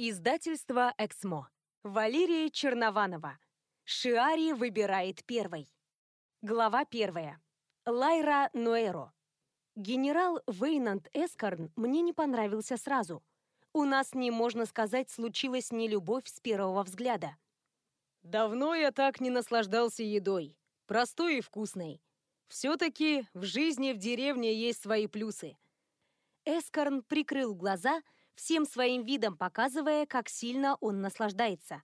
Издательство «Эксмо». Валерия Чернованова. Шиари выбирает первой. Глава первая. Лайра Ноэро. Генерал Вейнанд Эскарн мне не понравился сразу. У нас, не можно сказать, случилась не любовь с первого взгляда. Давно я так не наслаждался едой. Простой и вкусной. Все-таки в жизни в деревне есть свои плюсы. Эскарн прикрыл глаза всем своим видом показывая, как сильно он наслаждается.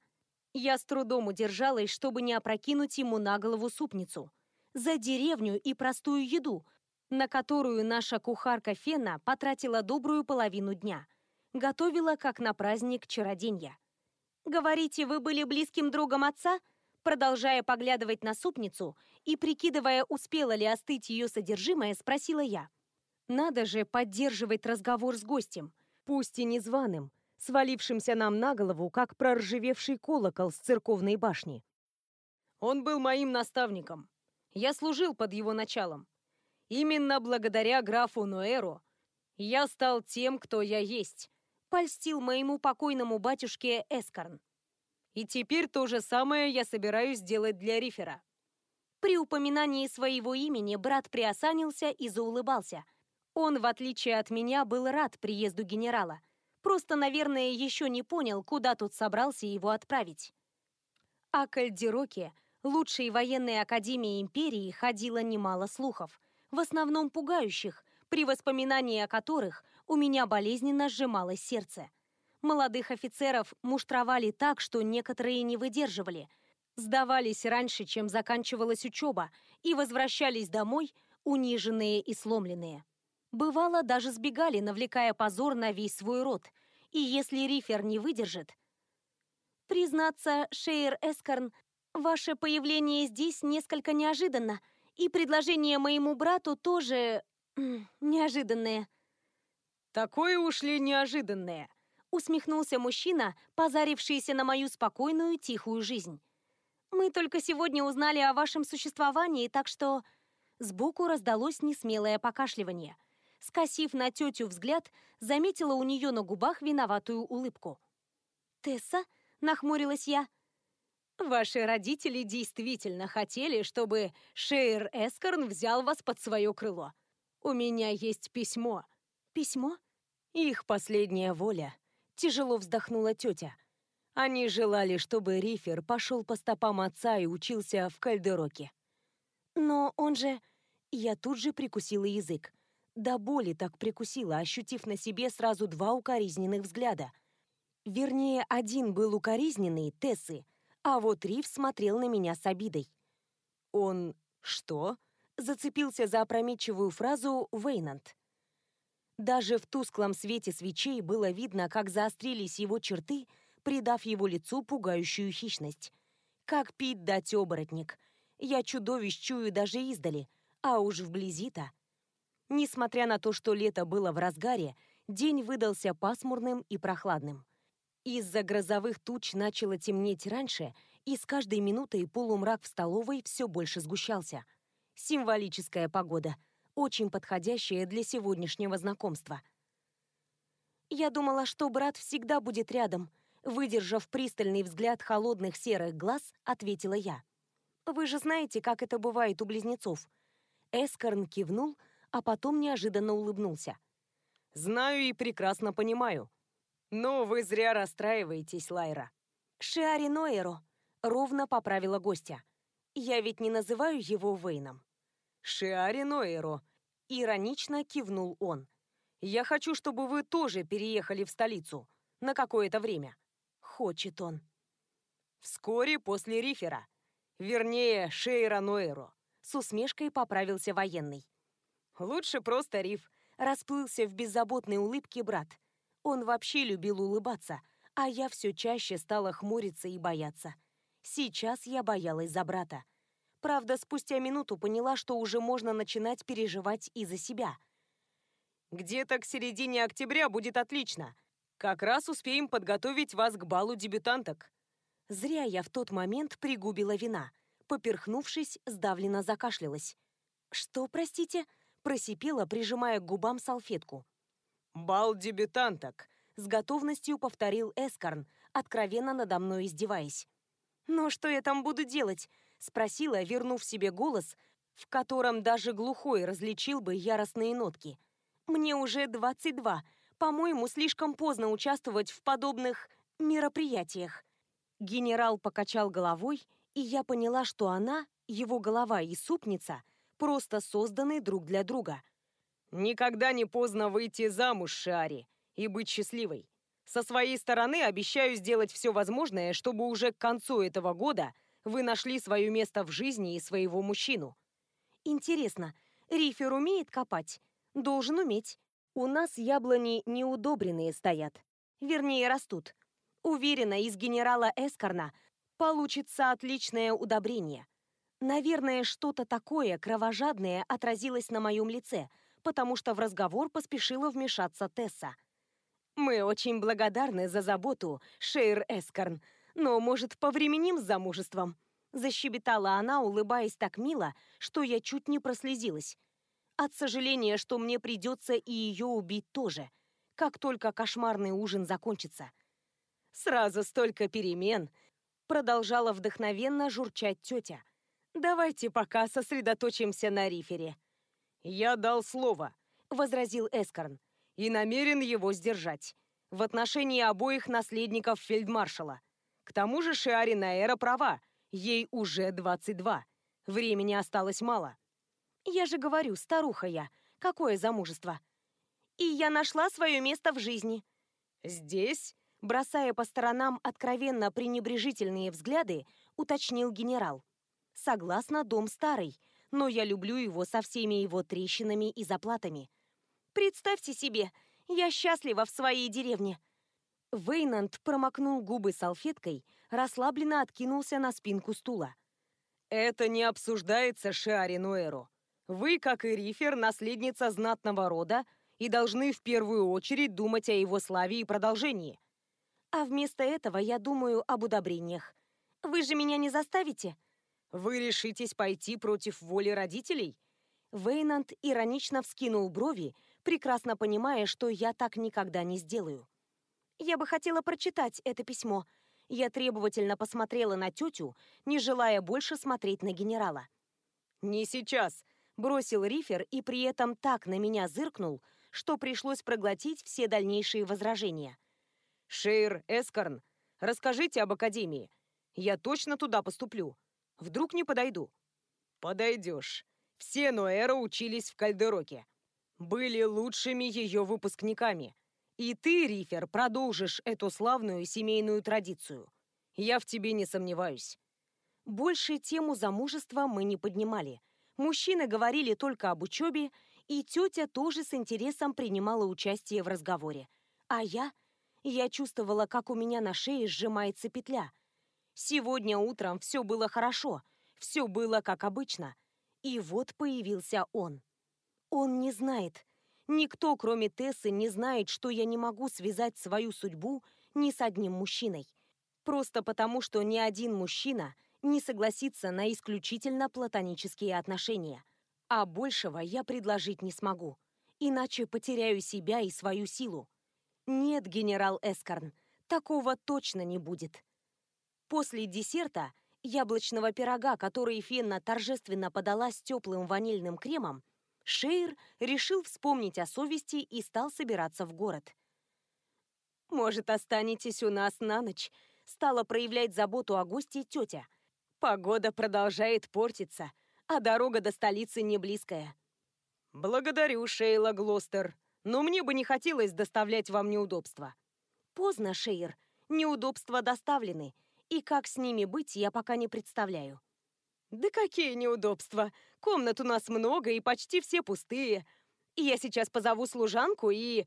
Я с трудом удержалась, чтобы не опрокинуть ему на голову супницу. За деревню и простую еду, на которую наша кухарка Фена потратила добрую половину дня. Готовила, как на праздник чароденья. «Говорите, вы были близким другом отца?» Продолжая поглядывать на супницу и прикидывая, успела ли остыть ее содержимое, спросила я. «Надо же поддерживать разговор с гостем пусть и незваным, свалившимся нам на голову, как проржавевший колокол с церковной башни. Он был моим наставником. Я служил под его началом. Именно благодаря графу Ноэру я стал тем, кто я есть, польстил моему покойному батюшке Эскарн. И теперь то же самое я собираюсь сделать для Рифера. При упоминании своего имени брат приосанился и заулыбался, он, в отличие от меня, был рад приезду генерала. Просто, наверное, еще не понял, куда тут собрался его отправить. О Кальдероке, лучшей военной академии империи, ходило немало слухов, в основном пугающих, при воспоминании о которых у меня болезненно сжималось сердце. Молодых офицеров муштровали так, что некоторые не выдерживали, сдавались раньше, чем заканчивалась учеба, и возвращались домой, униженные и сломленные. Бывало, даже сбегали, навлекая позор на весь свой род. И если Рифер не выдержит... Признаться, Шейер Эскарн, ваше появление здесь несколько неожиданно, и предложение моему брату тоже... неожиданное. Такое ушли неожиданное, усмехнулся мужчина, позарившийся на мою спокойную, тихую жизнь. Мы только сегодня узнали о вашем существовании, так что... Сбоку раздалось несмелое покашливание скосив на тетю взгляд, заметила у нее на губах виноватую улыбку. «Тесса?» — нахмурилась я. «Ваши родители действительно хотели, чтобы Шейр Эскорн взял вас под свое крыло. У меня есть письмо». «Письмо?» «Их последняя воля», — тяжело вздохнула тетя. Они желали, чтобы Рифер пошел по стопам отца и учился в Кальдероке. «Но он же...» Я тут же прикусила язык. До боли так прикусила, ощутив на себе сразу два укоризненных взгляда. Вернее, один был укоризненный, Тессы, а вот Рив смотрел на меня с обидой. «Он... что?» — зацепился за опрометчивую фразу Вейнант. Даже в тусклом свете свечей было видно, как заострились его черты, придав его лицу пугающую хищность. Как пить дать оборотник. Я чудовищ чую даже издали, а уж вблизи-то... Несмотря на то, что лето было в разгаре, день выдался пасмурным и прохладным. Из-за грозовых туч начало темнеть раньше, и с каждой минутой полумрак в столовой все больше сгущался. Символическая погода, очень подходящая для сегодняшнего знакомства. Я думала, что брат всегда будет рядом. Выдержав пристальный взгляд холодных серых глаз, ответила я. «Вы же знаете, как это бывает у близнецов». Эскорн кивнул, а потом неожиданно улыбнулся. «Знаю и прекрасно понимаю. Но вы зря расстраиваетесь, Лайра». «Шиари Ноэро», — ровно поправила гостя. «Я ведь не называю его Вейном». «Шиари Ноэро», — иронично кивнул он. «Я хочу, чтобы вы тоже переехали в столицу. На какое-то время». Хочет он. «Вскоре после Рифера. Вернее, Шейра Ноэро», — с усмешкой поправился военный. Лучше просто Риф. Расплылся в беззаботной улыбке брат. Он вообще любил улыбаться, а я все чаще стала хмуриться и бояться. Сейчас я боялась за брата. Правда, спустя минуту поняла, что уже можно начинать переживать и за себя. «Где-то к середине октября будет отлично. Как раз успеем подготовить вас к балу дебютанток». Зря я в тот момент пригубила вина. Поперхнувшись, сдавленно закашлялась. «Что, простите?» Просипела, прижимая к губам салфетку. «Бал дебютанток», С готовностью повторил Эскорн, откровенно надо мной издеваясь. «Но что я там буду делать?» — спросила, вернув себе голос, в котором даже глухой различил бы яростные нотки. «Мне уже 22. По-моему, слишком поздно участвовать в подобных мероприятиях». Генерал покачал головой, и я поняла, что она, его голова и супница, просто созданы друг для друга. «Никогда не поздно выйти замуж, Шари, и быть счастливой. Со своей стороны обещаю сделать все возможное, чтобы уже к концу этого года вы нашли свое место в жизни и своего мужчину. Интересно, Рифер умеет копать? Должен уметь. У нас яблони неудобренные стоят. Вернее, растут. Уверена, из генерала Эскорна получится отличное удобрение. Наверное, что-то такое кровожадное отразилось на моем лице, потому что в разговор поспешила вмешаться Тесса. «Мы очень благодарны за заботу, Шейр Эскорн, но, может, повременим с замужеством?» Защебетала она, улыбаясь так мило, что я чуть не прослезилась. От сожаления, что мне придется и ее убить тоже, как только кошмарный ужин закончится. «Сразу столько перемен!» Продолжала вдохновенно журчать тетя. «Давайте пока сосредоточимся на рифере». «Я дал слово», — возразил Эскорн и намерен его сдержать. В отношении обоих наследников фельдмаршала. К тому же Шиари Наэра права, ей уже 22. Времени осталось мало. Я же говорю, старуха я, какое замужество? И я нашла свое место в жизни. Здесь, бросая по сторонам откровенно пренебрежительные взгляды, уточнил генерал. Согласно, дом старый, но я люблю его со всеми его трещинами и заплатами. Представьте себе, я счастлива в своей деревне. Вейнанд промокнул губы салфеткой, расслабленно откинулся на спинку стула. «Это не обсуждается, Шиари Нуэро. Вы, как и Рифер, наследница знатного рода и должны в первую очередь думать о его славе и продолжении. А вместо этого я думаю об удобрениях. Вы же меня не заставите?» «Вы решитесь пойти против воли родителей?» Вейнанд иронично вскинул брови, прекрасно понимая, что я так никогда не сделаю. Я бы хотела прочитать это письмо. Я требовательно посмотрела на тетю, не желая больше смотреть на генерала. «Не сейчас», — бросил Рифер и при этом так на меня зыркнул, что пришлось проглотить все дальнейшие возражения. «Шейр Эскорн, расскажите об Академии. Я точно туда поступлю. Вдруг не подойду?» «Подойдешь. Все Ноэра учились в Кальдероке были лучшими ее выпускниками. И ты, Рифер, продолжишь эту славную семейную традицию. Я в тебе не сомневаюсь. Больше тему замужества мы не поднимали. Мужчины говорили только об учебе, и тетя тоже с интересом принимала участие в разговоре. А я? Я чувствовала, как у меня на шее сжимается петля. Сегодня утром все было хорошо, все было как обычно. И вот появился он. Он не знает. Никто, кроме Тессы, не знает, что я не могу связать свою судьбу ни с одним мужчиной. Просто потому, что ни один мужчина не согласится на исключительно платонические отношения. А большего я предложить не смогу. Иначе потеряю себя и свою силу. Нет, генерал Эскорн, такого точно не будет. После десерта, яблочного пирога, который Фенна торжественно подала с теплым ванильным кремом, Шейр решил вспомнить о совести и стал собираться в город. «Может, останетесь у нас на ночь?» Стала проявлять заботу о гости тетя. «Погода продолжает портиться, а дорога до столицы не близкая». «Благодарю, Шейла Глостер, но мне бы не хотелось доставлять вам неудобства». «Поздно, Шейр. Неудобства доставлены, и как с ними быть, я пока не представляю». «Да какие неудобства! Комнат у нас много и почти все пустые. Я сейчас позову служанку и...»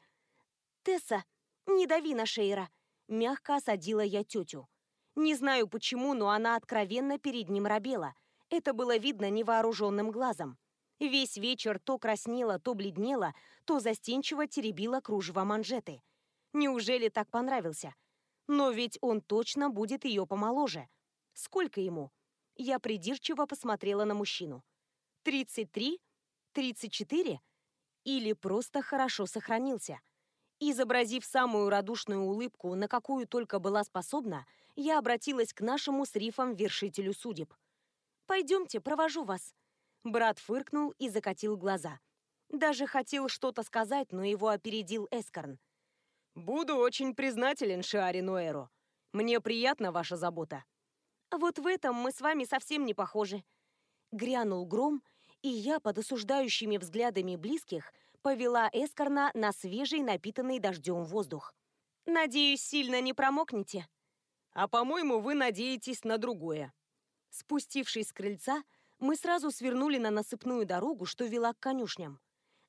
«Тесса, не дави на Шейра!» Мягко осадила я тетю. Не знаю почему, но она откровенно перед ним робела. Это было видно невооруженным глазом. Весь вечер то краснела, то бледнела, то застенчиво теребила кружево манжеты. Неужели так понравился? Но ведь он точно будет ее помоложе. Сколько ему? Я придирчиво посмотрела на мужчину. 33? 34? Или просто хорошо сохранился? Изобразив самую радушную улыбку, на какую только была способна, я обратилась к нашему с Рифом вершителю судеб. «Пойдемте, провожу вас». Брат фыркнул и закатил глаза. Даже хотел что-то сказать, но его опередил Эскорн. «Буду очень признателен, Шиари Ноэро. Мне приятна ваша забота». «Вот в этом мы с вами совсем не похожи». Грянул гром, и я под осуждающими взглядами близких повела Эскорна на свежий, напитанный дождем воздух. «Надеюсь, сильно не промокнете?» «А, по-моему, вы надеетесь на другое». Спустившись с крыльца, мы сразу свернули на насыпную дорогу, что вела к конюшням.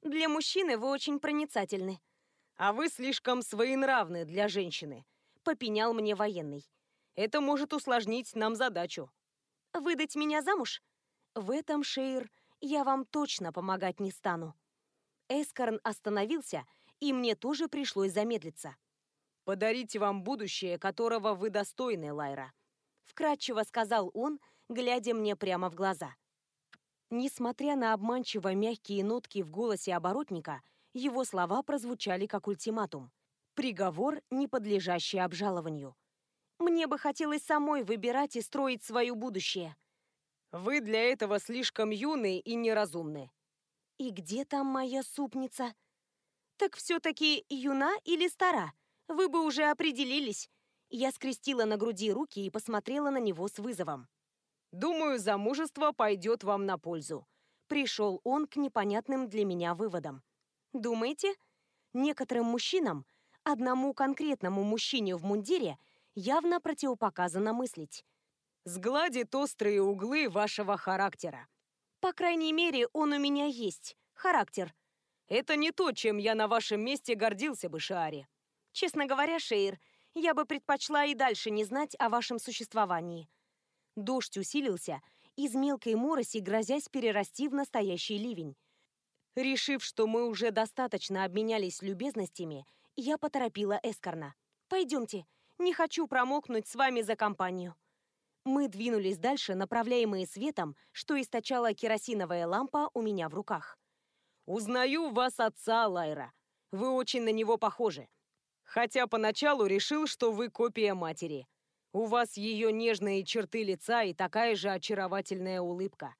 «Для мужчины вы очень проницательны». «А вы слишком своенравны для женщины», — попенял мне военный. «Это может усложнить нам задачу». «Выдать меня замуж?» «В этом, Шейр, я вам точно помогать не стану». Эскорн остановился, и мне тоже пришлось замедлиться. «Подарите вам будущее, которого вы достойны, Лайра», — вкратчиво сказал он, глядя мне прямо в глаза. Несмотря на обманчиво мягкие нотки в голосе оборотника, его слова прозвучали как ультиматум. Приговор, не подлежащий обжалованию. Мне бы хотелось самой выбирать и строить свое будущее. Вы для этого слишком юны и неразумны. И где там моя супница? Так все-таки юна или стара? Вы бы уже определились. Я скрестила на груди руки и посмотрела на него с вызовом. Думаю, замужество пойдет вам на пользу. Пришел он к непонятным для меня выводам. Думаете? Некоторым мужчинам, одному конкретному мужчине в мундире, явно противопоказано мыслить. Сгладит острые углы вашего характера. По крайней мере, он у меня есть. Характер. Это не то, чем я на вашем месте гордился бы, Шаари. Честно говоря, Шейр, я бы предпочла и дальше не знать о вашем существовании. Дождь усилился, из мелкой мороси грозясь перерасти в настоящий ливень. Решив, что мы уже достаточно обменялись любезностями, я поторопила Эскорна. «Пойдемте, не хочу промокнуть с вами за компанию». Мы двинулись дальше, направляемые светом, что источала керосиновая лампа у меня в руках. «Узнаю вас отца, Лайра. Вы очень на него похожи. Хотя поначалу решил, что вы копия матери. У вас ее нежные черты лица и такая же очаровательная улыбка».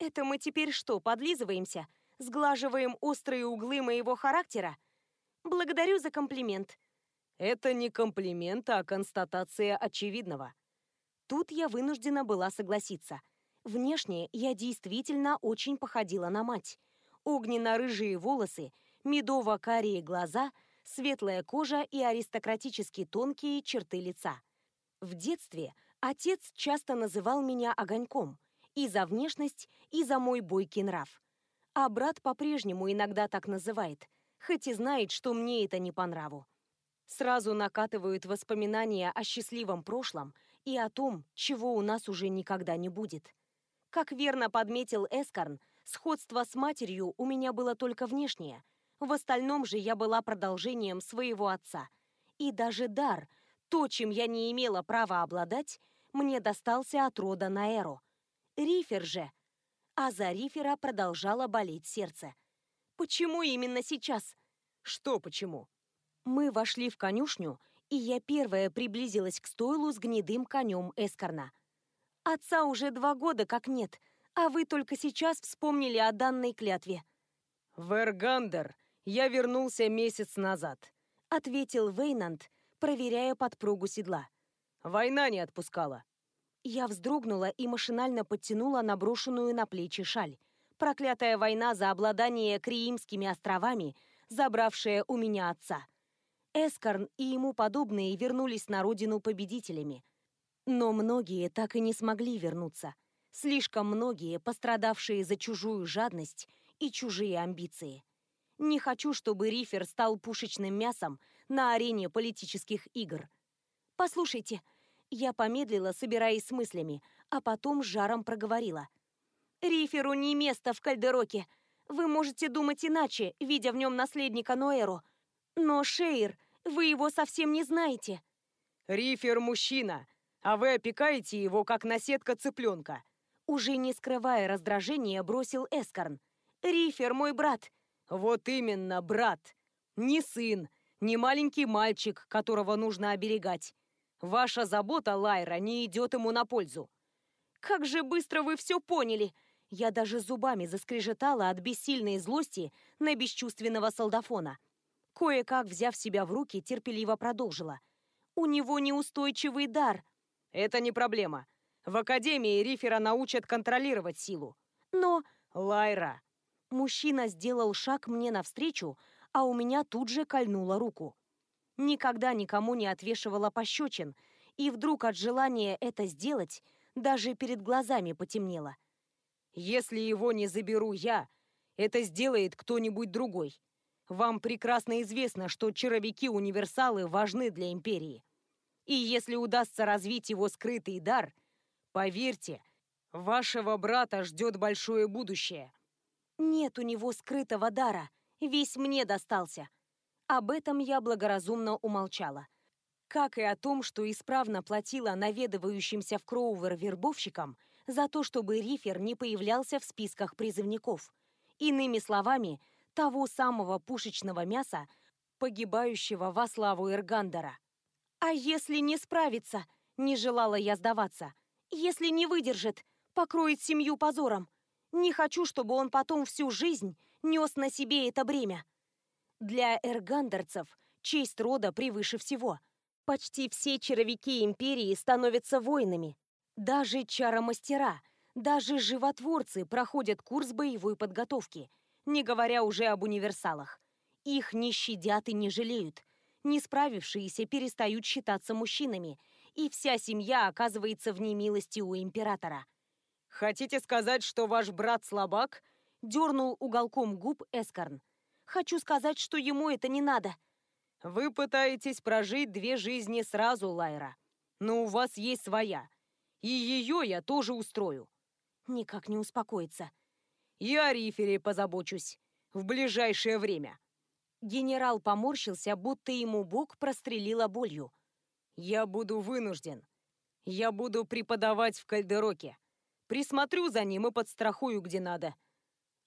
«Это мы теперь что, подлизываемся? Сглаживаем острые углы моего характера? Благодарю за комплимент». «Это не комплимент, а констатация очевидного». Тут я вынуждена была согласиться. Внешне я действительно очень походила на мать. Огненно-рыжие волосы, медово-карие глаза, светлая кожа и аристократически тонкие черты лица. В детстве отец часто называл меня огоньком и за внешность, и за мой бойкий нрав. А брат по-прежнему иногда так называет, хоть и знает, что мне это не по нраву. Сразу накатывают воспоминания о счастливом прошлом – и о том, чего у нас уже никогда не будет. Как верно подметил Эскарн, сходство с матерью у меня было только внешнее. В остальном же я была продолжением своего отца. И даже дар, то, чем я не имела права обладать, мне достался от рода Наэро. Рифер же. А за Рифера продолжало болеть сердце. Почему именно сейчас? Что почему? Мы вошли в конюшню, и я первая приблизилась к стойлу с гнедым конем Эскорна. «Отца уже два года как нет, а вы только сейчас вспомнили о данной клятве». «Вергандер, я вернулся месяц назад», — ответил Вейнанд, проверяя подпругу седла. «Война не отпускала». Я вздрогнула и машинально подтянула наброшенную на плечи шаль. Проклятая война за обладание Криимскими островами, забравшая у меня отца. Эскорн и ему подобные вернулись на родину победителями. Но многие так и не смогли вернуться. Слишком многие, пострадавшие за чужую жадность и чужие амбиции. Не хочу, чтобы Рифер стал пушечным мясом на арене политических игр. Послушайте, я помедлила, собираясь с мыслями, а потом с жаром проговорила. Риферу не место в Кальдероке. Вы можете думать иначе, видя в нем наследника Ноэро. Но, Шейр, вы его совсем не знаете. Рифер мужчина, а вы опекаете его, как наседка цыпленка. Уже не скрывая раздражения, бросил Эскорн. Рифер мой брат. Вот именно, брат. Не сын, не маленький мальчик, которого нужно оберегать. Ваша забота, Лайра, не идет ему на пользу. Как же быстро вы все поняли! Я даже зубами заскрежетала от бессильной злости на бесчувственного солдафона. Кое-как, взяв себя в руки, терпеливо продолжила. У него неустойчивый дар. Это не проблема. В Академии Рифера научат контролировать силу. Но... Лайра. Мужчина сделал шаг мне навстречу, а у меня тут же кольнула руку. Никогда никому не отвешивала пощечин, и вдруг от желания это сделать даже перед глазами потемнело. «Если его не заберу я, это сделает кто-нибудь другой. Вам прекрасно известно, что чаровики-универсалы важны для Империи. И если удастся развить его скрытый дар, поверьте, вашего брата ждет большое будущее». «Нет у него скрытого дара, весь мне достался». Об этом я благоразумно умолчала. Как и о том, что исправно платила наведывающимся в Кроувер вербовщикам за то, чтобы Рифер не появлялся в списках призывников. Иными словами, того самого пушечного мяса, погибающего во славу Эргандера. «А если не справится?» – не желала я сдаваться. «Если не выдержит, покроет семью позором. Не хочу, чтобы он потом всю жизнь нес на себе это бремя». Для эргандерцев честь рода превыше всего. Почти все чаровики империи становятся воинами. Даже чаромастера, даже животворцы проходят курс боевой подготовки, не говоря уже об универсалах. Их не щадят и не жалеют. Не справившиеся перестают считаться мужчинами, и вся семья оказывается в немилости у императора. «Хотите сказать, что ваш брат слабак?» Дернул уголком губ Эскарн. Хочу сказать, что ему это не надо. Вы пытаетесь прожить две жизни сразу, Лайра. Но у вас есть своя. И ее я тоже устрою. Никак не успокоится. И о Рифере позабочусь. В ближайшее время. Генерал поморщился, будто ему бок прострелила болью. Я буду вынужден. Я буду преподавать в Кальдероке. Присмотрю за ним и подстрахую, где надо.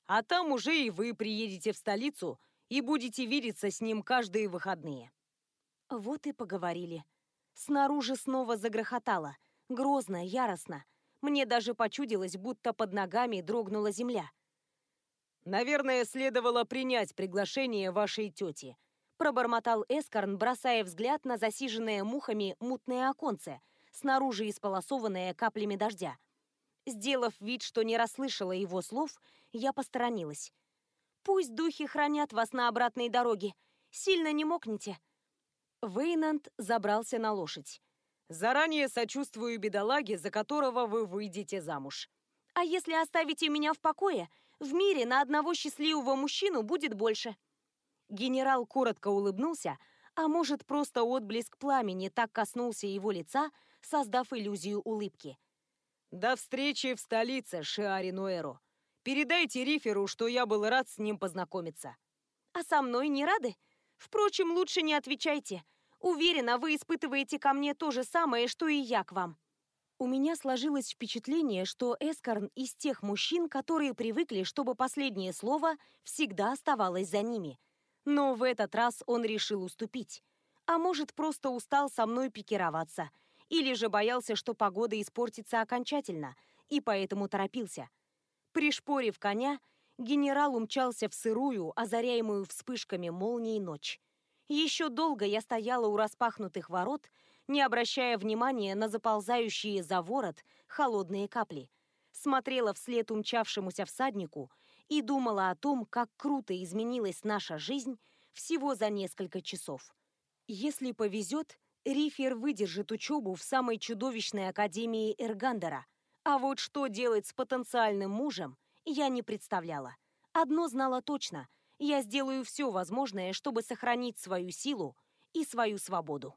А там уже и вы приедете в столицу и будете видеться с ним каждые выходные. Вот и поговорили. Снаружи снова загрохотало. Грозно, яростно. Мне даже почудилось, будто под ногами дрогнула земля. «Наверное, следовало принять приглашение вашей тети», пробормотал Эскорн, бросая взгляд на засиженное мухами мутное оконце, снаружи исполосованное каплями дождя. Сделав вид, что не расслышала его слов, я посторонилась. «Пусть духи хранят вас на обратной дороге. Сильно не мокните». Вейнанд забрался на лошадь. «Заранее сочувствую бедолаге, за которого вы выйдете замуж». «А если оставите меня в покое, в мире на одного счастливого мужчину будет больше». Генерал коротко улыбнулся, а может, просто отблеск пламени так коснулся его лица, создав иллюзию улыбки. «До встречи в столице, Шиари Нуэро. Передайте Риферу, что я был рад с ним познакомиться». «А со мной не рады? Впрочем, лучше не отвечайте. Уверена, вы испытываете ко мне то же самое, что и я к вам». У меня сложилось впечатление, что Эскорн из тех мужчин, которые привыкли, чтобы последнее слово всегда оставалось за ними. Но в этот раз он решил уступить. А может, просто устал со мной пикироваться – или же боялся, что погода испортится окончательно, и поэтому торопился. Пришпорив коня, генерал умчался в сырую, озаряемую вспышками молнии ночь. Еще долго я стояла у распахнутых ворот, не обращая внимания на заползающие за ворот холодные капли. Смотрела вслед умчавшемуся всаднику и думала о том, как круто изменилась наша жизнь всего за несколько часов. Если повезет, Рифер выдержит учебу в самой чудовищной академии Эргандера. А вот что делать с потенциальным мужем, я не представляла. Одно знала точно – я сделаю все возможное, чтобы сохранить свою силу и свою свободу.